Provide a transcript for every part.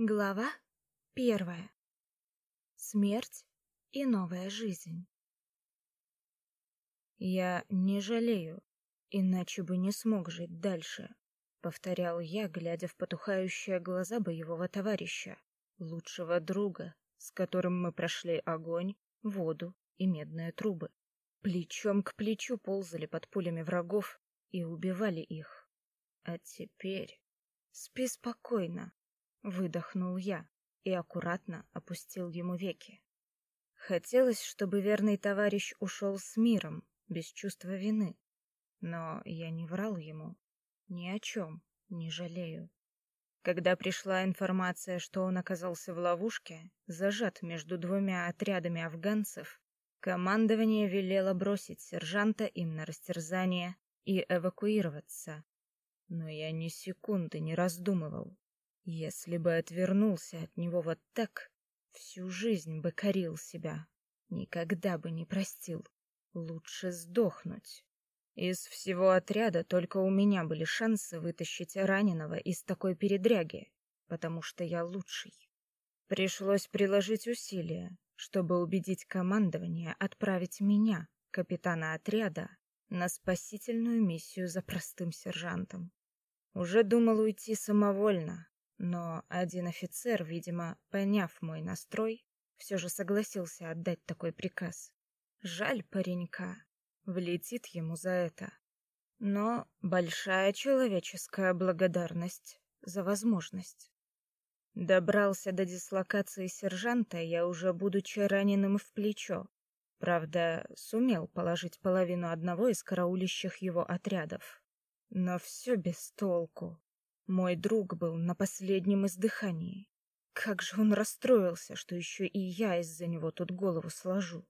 Глава первая. Смерть и новая жизнь. Я не жалею, иначе бы не смог жить дальше, повторял я, глядя в потухающие глаза боевого товарища, лучшего друга, с которым мы прошли огонь, воду и медные трубы. Плечом к плечу ползали под пулями врагов и убивали их. А теперь спи спокойно, Выдохнул я и аккуратно опустил ему веки. Хотелось, чтобы верный товарищ ушел с миром, без чувства вины. Но я не врал ему. Ни о чем не жалею. Когда пришла информация, что он оказался в ловушке, зажат между двумя отрядами афганцев, командование велело бросить сержанта им на растерзание и эвакуироваться. Но я ни секунды не раздумывал. Если бы отвернулся от него вот так, всю жизнь бы корил себя, никогда бы не простил. Лучше сдохнуть. Из всего отряда только у меня были шансы вытащить раненого из такой передряги, потому что я лучший. Пришлось приложить усилия, чтобы убедить командование отправить меня, капитана отряда, на спасительную миссию за простым сержантом. Уже думал уйти самовольно, но один офицер, видимо, поняв мой настрой, все же согласился отдать такой приказ. Жаль паренька, влетит ему за это. Но большая человеческая благодарность за возможность. Добрался до дислокации сержанта я уже будучи раненым в плечо. Правда, сумел положить половину одного из караулищих его отрядов. Но все без толку. Мой друг был на последнем издыхании. Как же он расстроился, что еще и я из-за него тут голову сложу.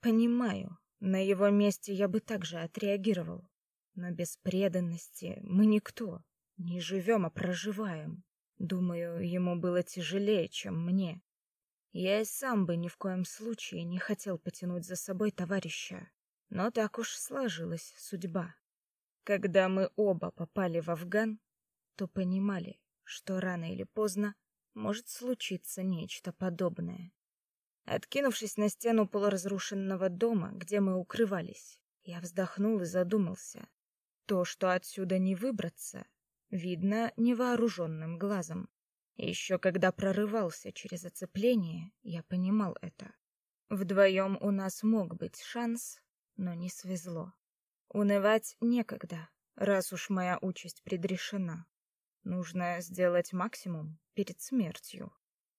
Понимаю, на его месте я бы также отреагировал. Но без преданности мы никто. Не живем, а проживаем. Думаю, ему было тяжелее, чем мне. Я и сам бы ни в коем случае не хотел потянуть за собой товарища. Но так уж сложилась судьба. Когда мы оба попали в Афган, то понимали, что рано или поздно может случиться нечто подобное. Откинувшись на стену полуразрушенного дома, где мы укрывались, я вздохнул и задумался. То, что отсюда не выбраться, видно невооруженным глазом. Еще когда прорывался через оцепление, я понимал это. Вдвоем у нас мог быть шанс, но не свезло. Унывать некогда, раз уж моя участь предрешена. Нужно сделать максимум перед смертью.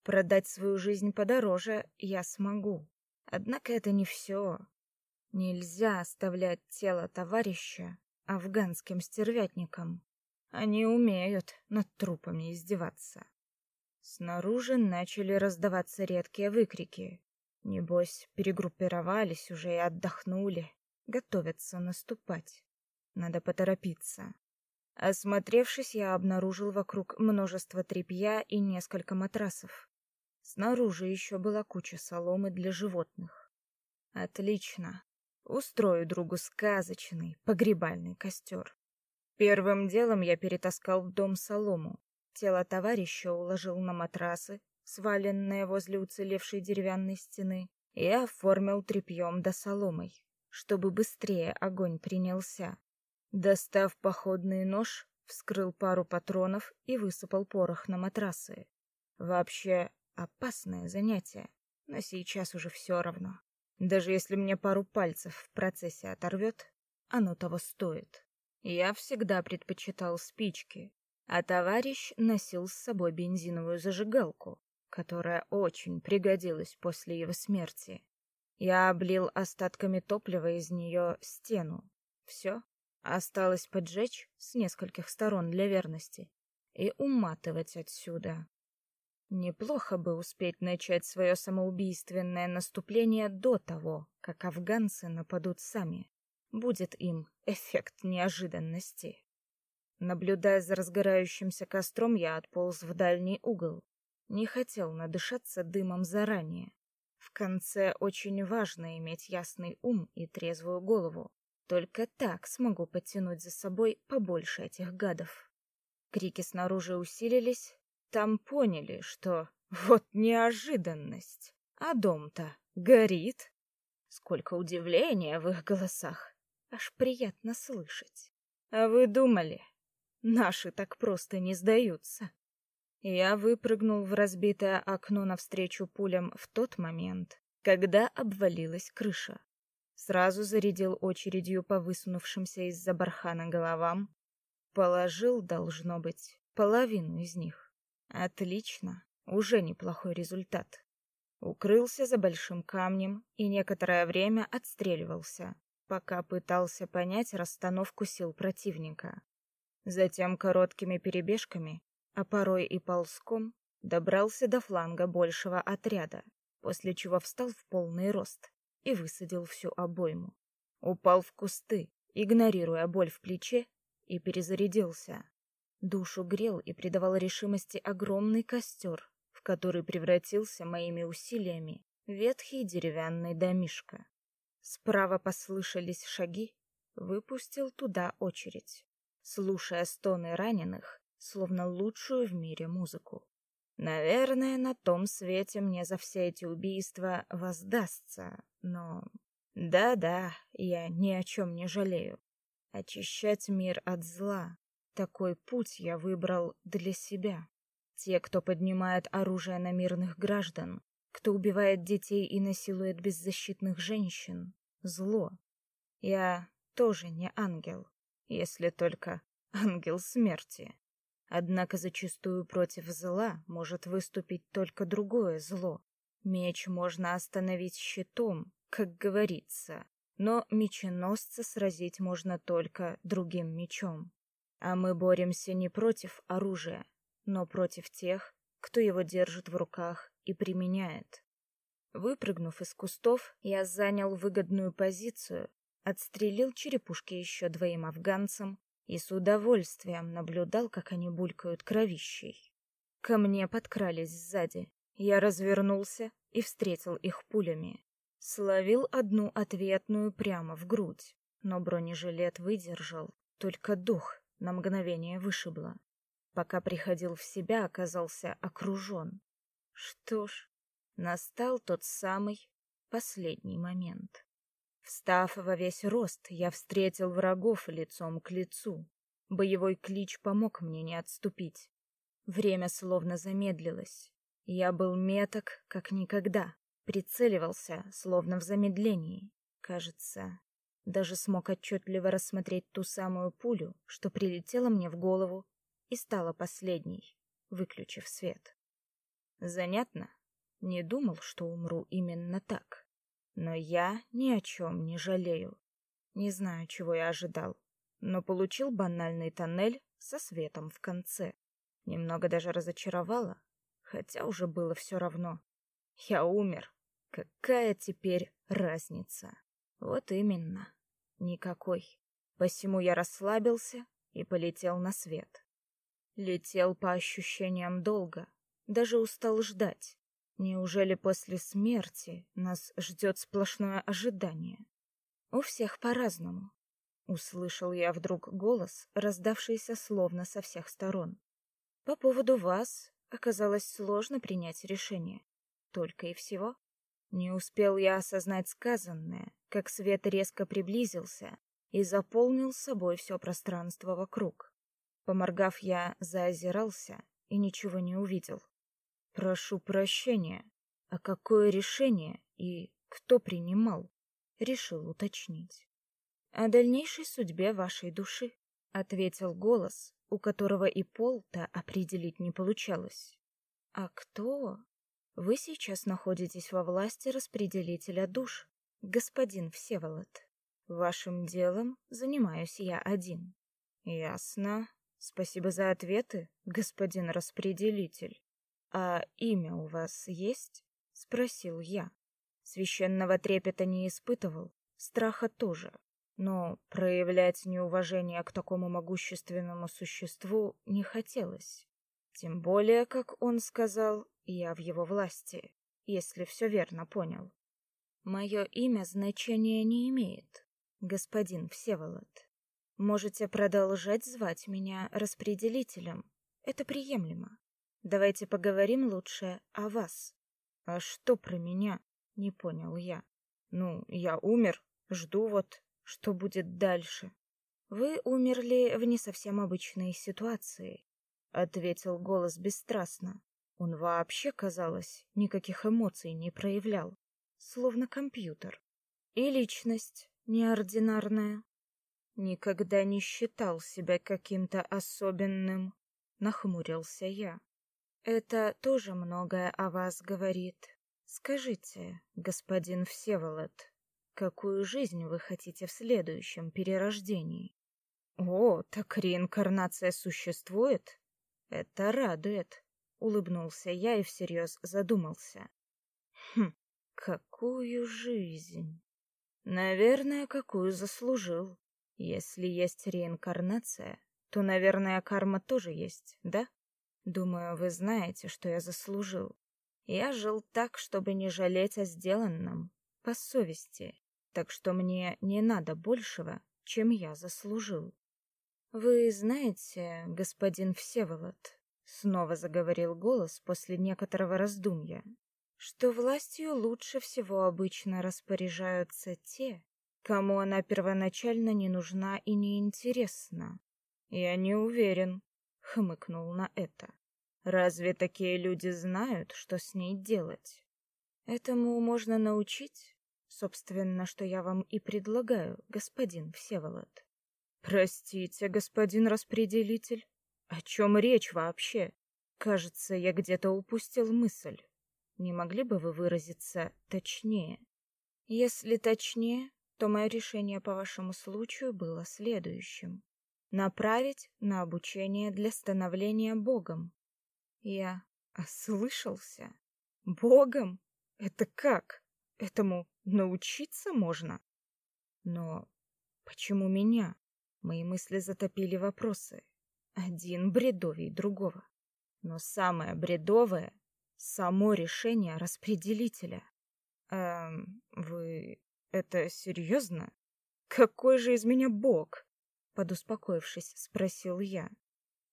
Продать свою жизнь подороже я смогу. Однако это не все. Нельзя оставлять тело товарища афганским стервятникам. Они умеют над трупами издеваться. Снаружи начали раздаваться редкие выкрики. Небось, перегруппировались уже и отдохнули, готовятся наступать. Надо поторопиться. Осмотревшись, я обнаружил вокруг множество тряпья и несколько матрасов. Снаружи еще была куча соломы для животных. Отлично. Устрою другу сказочный погребальный костер. Первым делом я перетаскал в дом солому. Тело товарища уложил на матрасы, сваленные возле уцелевшей деревянной стены, и оформил тряпьем да соломой, чтобы быстрее огонь принялся. Достав походный нож, вскрыл пару патронов и высыпал порох на матрасы. Вообще опасное занятие, но сейчас уже все равно. Даже если мне пару пальцев в процессе оторвет, оно того стоит. Я всегда предпочитал спички, а товарищ носил с собой бензиновую зажигалку, которая очень пригодилась после его смерти. Я облил остатками топлива из нее стену. Все, Осталось поджечь с нескольких сторон для верности и уматывать отсюда. Неплохо бы успеть начать свое самоубийственное наступление до того, как афганцы нападут сами. Будет им эффект неожиданности. Наблюдая за разгорающимся костром, я отполз в дальний угол. Не хотел надышаться дымом заранее. В конце очень важно иметь ясный ум и трезвую голову. Только так смогу подтянуть за собой побольше этих гадов. Крики снаружи усилились, там поняли, что вот неожиданность, а дом-то горит. Сколько удивления в их голосах, аж приятно слышать. А вы думали, наши так просто не сдаются? Я выпрыгнул в разбитое окно навстречу пулям в тот момент, когда обвалилась крыша. Сразу зарядил очередью по высунувшимся из-за бархана головам. Положил, должно быть, половину из них. Отлично, уже неплохой результат. Укрылся за большим камнем и некоторое время отстреливался, пока пытался понять расстановку сил противника. Затем короткими перебежками, а порой и ползком, добрался до фланга большего отряда, после чего встал в полный рост и высадил всю обойму. Упал в кусты, игнорируя боль в плече, и перезарядился. Душу грел и придавал решимости огромный костер, в который превратился моими усилиями ветхий деревянный домишко. Справа послышались шаги, выпустил туда очередь, слушая стоны раненых, словно лучшую в мире музыку. Наверное, на том свете мне за все эти убийства воздастся, но... Да-да, я ни о чем не жалею. Очищать мир от зла. Такой путь я выбрал для себя. Те, кто поднимает оружие на мирных граждан, кто убивает детей и насилует беззащитных женщин. Зло. Я тоже не ангел, если только ангел смерти. Однако зачастую против зла может выступить только другое зло. Меч можно остановить щитом, как говорится, но меченосца сразить можно только другим мечом. А мы боремся не против оружия, но против тех, кто его держит в руках и применяет. Выпрыгнув из кустов, я занял выгодную позицию, отстрелил черепушки еще двоим афганцам и с удовольствием наблюдал, как они булькают кровищей. Ко мне подкрались сзади. Я развернулся и встретил их пулями. Словил одну ответную прямо в грудь, но бронежилет выдержал, только дух на мгновение вышибло. Пока приходил в себя, оказался окружен. Что ж, настал тот самый последний момент. Встав во весь рост, я встретил врагов лицом к лицу. Боевой клич помог мне не отступить. Время словно замедлилось. Я был меток, как никогда. Прицеливался, словно в замедлении. Кажется, даже смог отчетливо рассмотреть ту самую пулю, что прилетела мне в голову и стала последней, выключив свет. Занятно? Не думал, что умру именно так. Но я ни о чем не жалею. Не знаю, чего я ожидал, но получил банальный тоннель со светом в конце. Немного даже разочаровало, хотя уже было все равно. Я умер. Какая теперь разница? Вот именно. Никакой. Посему я расслабился и полетел на свет. Летел по ощущениям долго, даже устал ждать. Неужели после смерти нас ждет сплошное ожидание? У всех по-разному. Услышал я вдруг голос, раздавшийся словно со всех сторон. По поводу вас оказалось сложно принять решение. Только и всего. Не успел я осознать сказанное, как свет резко приблизился и заполнил собой все пространство вокруг. Поморгав, я заозирался и ничего не увидел. Прошу прощения. А какое решение и кто принимал? Решил уточнить. О дальнейшей судьбе вашей души, ответил голос, у которого и пол-то определить не получалось. А кто? Вы сейчас находитесь во власти распределителя душ, господин Всеволод. Вашим делом занимаюсь я один. Ясно. Спасибо за ответы, господин распределитель. А имя у вас есть? спросил я. Священного трепета не испытывал, страха тоже, но проявлять неуважение к такому могущественному существу не хотелось. Тем более, как он сказал, я в его власти, если все верно понял. Мое имя значения не имеет, господин Всеволод. Можете продолжать звать меня распределителем. Это приемлемо. Давайте поговорим лучше о вас. А что про меня? Не понял я. Ну, я умер, жду вот, что будет дальше. Вы умерли в не совсем обычной ситуации, ответил голос бесстрастно. Он вообще, казалось, никаких эмоций не проявлял, словно компьютер. И личность неординарная. Никогда не считал себя каким-то особенным, нахмурился я. Это тоже многое о вас говорит. Скажите, господин Всеволод, какую жизнь вы хотите в следующем перерождении? О, так реинкарнация существует? Это радует улыбнулся я и всерьез задумался. Хм, какую жизнь? Наверное, какую заслужил. Если есть реинкарнация, то, наверное, карма тоже есть, да? Думаю, вы знаете, что я заслужил. Я жил так, чтобы не жалеть о сделанном, по совести, так что мне не надо большего, чем я заслужил. Вы знаете, господин Всеволод, снова заговорил голос после некоторого раздумья, что властью лучше всего обычно распоряжаются те, кому она первоначально не нужна и не интересна. Я не уверен, хмыкнул на это. Разве такие люди знают, что с ней делать? Этому можно научить, собственно, что я вам и предлагаю, господин Всеволод. Простите, господин распределитель, о чем речь вообще? Кажется, я где-то упустил мысль. Не могли бы вы выразиться точнее? Если точнее, то мое решение по вашему случаю было следующим: направить на обучение для становления богом. Я ослышался. Богом? Это как? Этому научиться можно? Но почему меня? Мои мысли затопили вопросы. Один бредовей другого. Но самое бредовое — само решение распределителя. Эм, вы это серьезно? Какой же из меня бог? Подуспокоившись, спросил я.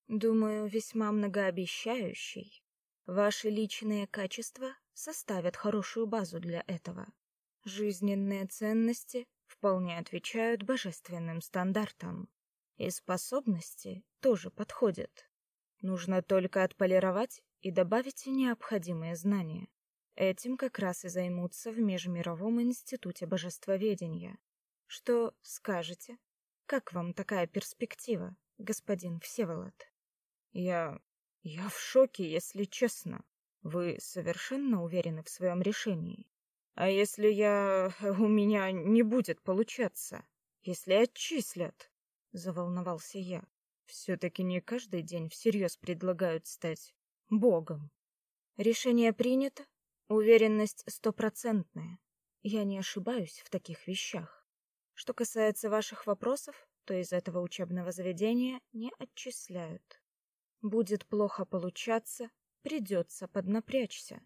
Думаю, весьма многообещающий. Ваши личные качества составят хорошую базу для этого. Жизненные ценности вполне отвечают божественным стандартам. И способности тоже подходят. Нужно только отполировать и добавить необходимые знания. Этим как раз и займутся в Межмировом институте божествоведения. Что скажете? Как вам такая перспектива, господин Всеволод? Я... я в шоке, если честно. Вы совершенно уверены в своем решении? А если я... у меня не будет получаться? Если отчислят? заволновался я. Все-таки не каждый день всерьез предлагают стать богом. Решение принято, уверенность стопроцентная. Я не ошибаюсь в таких вещах. Что касается ваших вопросов, то из этого учебного заведения не отчисляют. Будет плохо получаться, придется поднапрячься.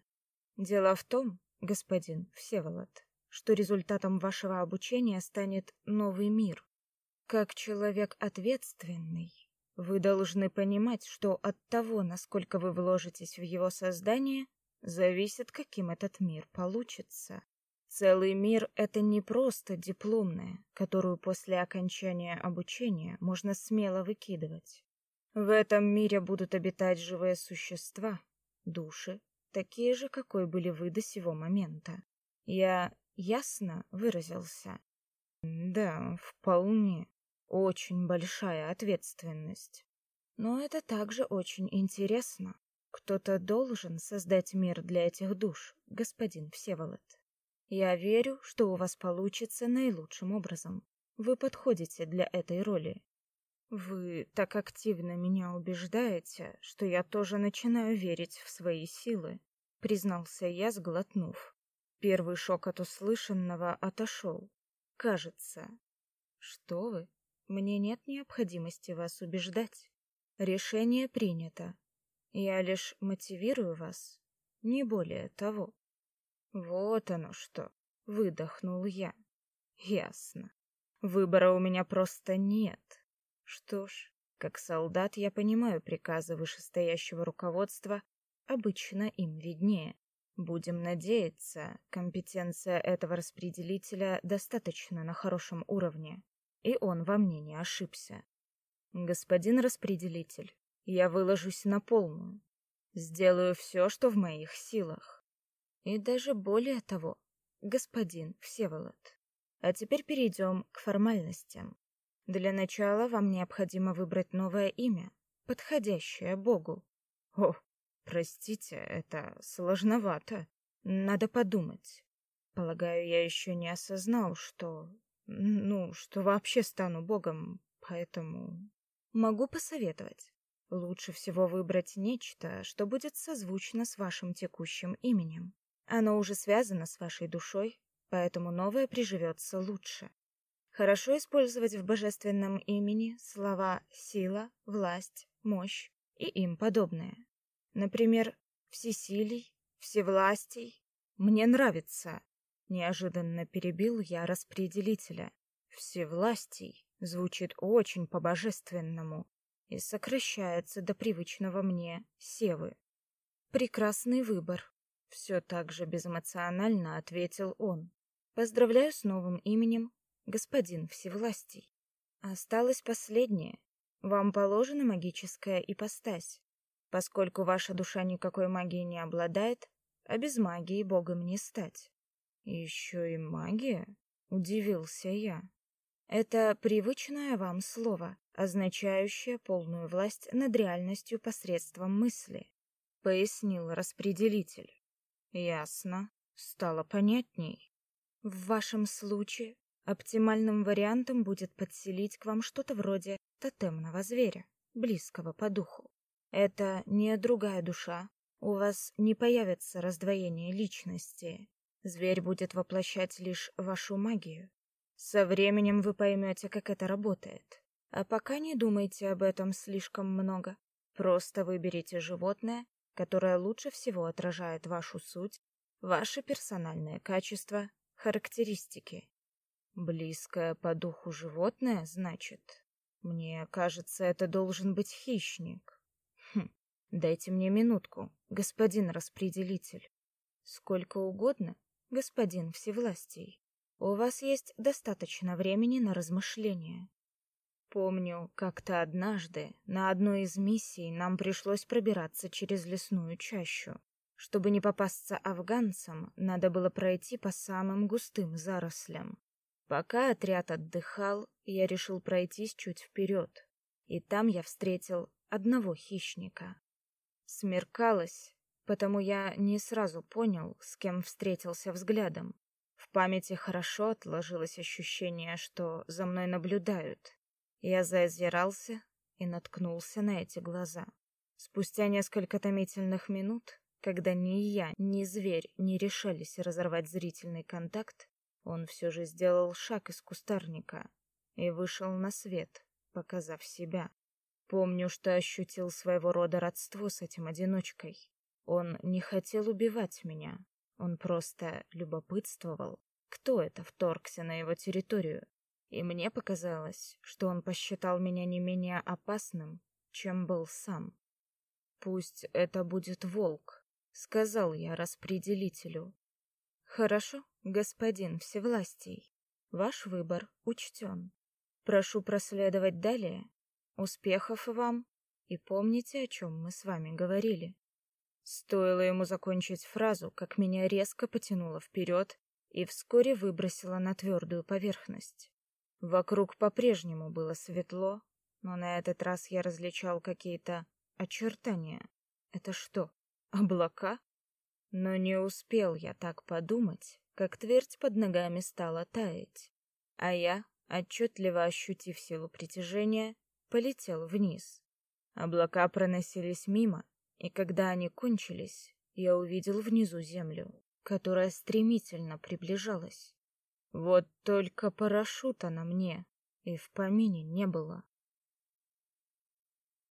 Дело в том, господин Всеволод, что результатом вашего обучения станет новый мир. Как человек ответственный, вы должны понимать, что от того, насколько вы вложитесь в его создание, зависит, каким этот мир получится. Целый мир — это не просто дипломная, которую после окончания обучения можно смело выкидывать. В этом мире будут обитать живые существа, души, такие же, какой были вы до сего момента. Я ясно выразился? Да, вполне. Очень большая ответственность. Но это также очень интересно. Кто-то должен создать мир для этих душ, господин Всеволод. Я верю, что у вас получится наилучшим образом. Вы подходите для этой роли. Вы так активно меня убеждаете, что я тоже начинаю верить в свои силы, признался я, сглотнув. Первый шок от услышанного отошел. Кажется. Что вы? Мне нет необходимости вас убеждать. Решение принято. Я лишь мотивирую вас, не более того. Вот оно что, выдохнул я. Ясно. Выбора у меня просто нет. Что ж, Как солдат я понимаю приказы вышестоящего руководства, обычно им виднее. Будем надеяться, компетенция этого распределителя достаточно на хорошем уровне, и он во мне не ошибся. Господин распределитель, я выложусь на полную. Сделаю все, что в моих силах. И даже более того, господин Всеволод. А теперь перейдем к формальностям. Для начала вам необходимо выбрать новое имя, подходящее Богу. О, простите, это сложновато. Надо подумать. Полагаю, я еще не осознал, что... Ну, что вообще стану Богом, поэтому... Могу посоветовать. Лучше всего выбрать нечто, что будет созвучно с вашим текущим именем. Оно уже связано с вашей душой, поэтому новое приживется лучше. Хорошо использовать в божественном имени слова «сила», «власть», «мощь» и им подобное. Например, «всесилий», «всевластий». Мне нравится. Неожиданно перебил я распределителя. «Всевластий» звучит очень по-божественному и сокращается до привычного мне «севы». Прекрасный выбор. Все так же безэмоционально ответил он. Поздравляю с новым именем господин Всевластий. Осталось последнее. Вам положена магическая ипостась. Поскольку ваша душа никакой магией не обладает, а без магии богом не стать. Еще и магия? Удивился я. Это привычное вам слово, означающее полную власть над реальностью посредством мысли, пояснил распределитель. Ясно. Стало понятней. В вашем случае Оптимальным вариантом будет подселить к вам что-то вроде тотемного зверя, близкого по духу. Это не другая душа. У вас не появится раздвоение личности. Зверь будет воплощать лишь вашу магию. Со временем вы поймете, как это работает. А пока не думайте об этом слишком много. Просто выберите животное, которое лучше всего отражает вашу суть, ваши персональные качества, характеристики. Близкое по духу животное, значит? Мне кажется, это должен быть хищник. Хм, дайте мне минутку, господин распределитель. Сколько угодно, господин Всевластий. У вас есть достаточно времени на размышления. Помню, как-то однажды на одной из миссий нам пришлось пробираться через лесную чащу. Чтобы не попасться афганцам, надо было пройти по самым густым зарослям. Пока отряд отдыхал, я решил пройтись чуть вперед, и там я встретил одного хищника. Смеркалось, потому я не сразу понял, с кем встретился взглядом. В памяти хорошо отложилось ощущение, что за мной наблюдают. Я заозирался и наткнулся на эти глаза. Спустя несколько томительных минут, когда ни я, ни зверь не решались разорвать зрительный контакт, он все же сделал шаг из кустарника и вышел на свет, показав себя. Помню, что ощутил своего рода родство с этим одиночкой. Он не хотел убивать меня, он просто любопытствовал, кто это вторгся на его территорию. И мне показалось, что он посчитал меня не менее опасным, чем был сам. «Пусть это будет волк», — сказал я распределителю. «Хорошо, господин Всевластий, ваш выбор учтен. Прошу проследовать далее. Успехов вам и помните, о чем мы с вами говорили. Стоило ему закончить фразу, как меня резко потянуло вперед и вскоре выбросило на твердую поверхность. Вокруг по-прежнему было светло, но на этот раз я различал какие-то очертания. Это что, облака? Но не успел я так подумать, как твердь под ногами стала таять, а я, отчетливо ощутив силу притяжения, полетел вниз. Облака проносились мимо, и когда они кончились, я увидел внизу землю, которая стремительно приближалась. Вот только парашюта на мне и в помине не было.